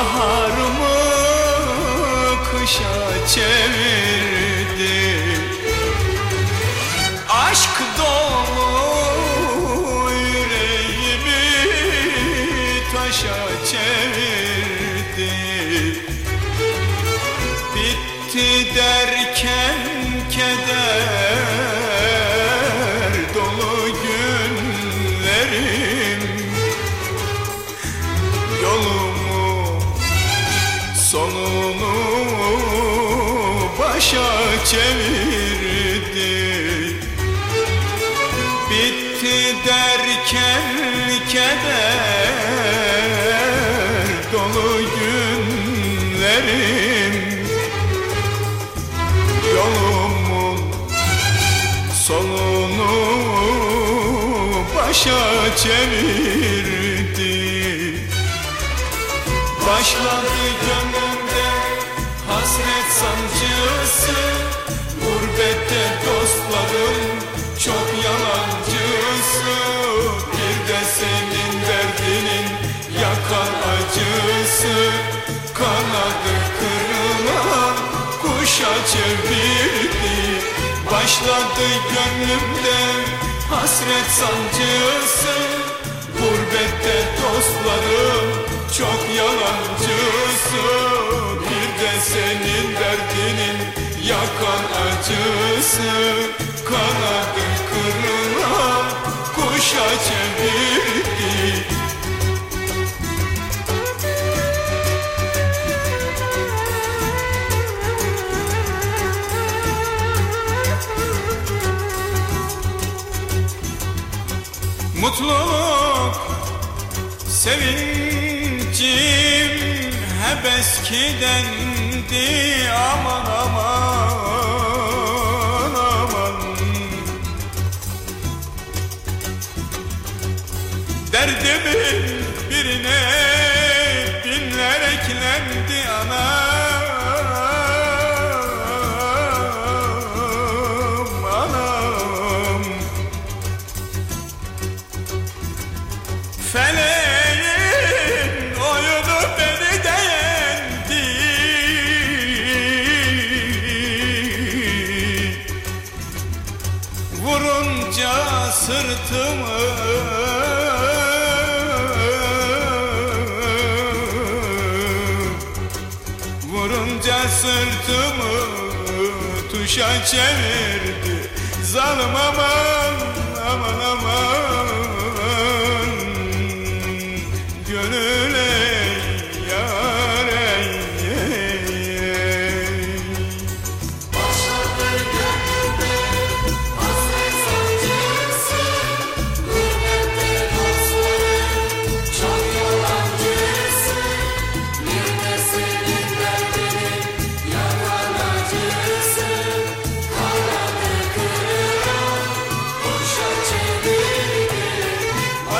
baharımı kışa çevir çevirdi. Bitti derken keder dolu günlerim. Yolumun solunu başa çevirdi. Başladı gönlümde hasret sancısı Gurbette dostlarım çok yalancısı. Bir de senin derdinin yakan acısı. Kanadı kırılan kuşa çevirdi. Başladı gönlümde hasret sancısı acısı Kanadı kırılan kuşa çevirdi. Mutluluk, sevincim hep eskidendi aman aman Derdimin birine binler eklendi anam anam. Feleğin oyunu beni de Vurunca sırtımı Vurunca sırtımı tuşa çevirdi. Zalim aman aman aman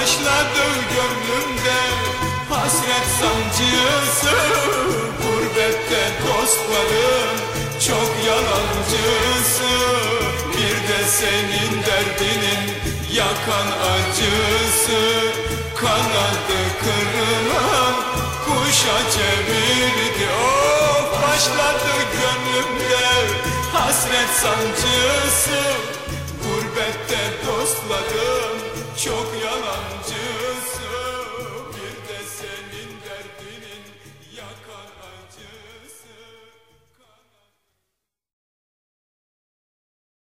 Başladı gönlümde hasret sancısı. Gurbette dostlarım çok yalancısı. Bir de senin derdinin yakan acısı. Kanadı kırılan kuşa çevirdi. Of başladı gönlümde hasret sancısı. Gurbette dostlarım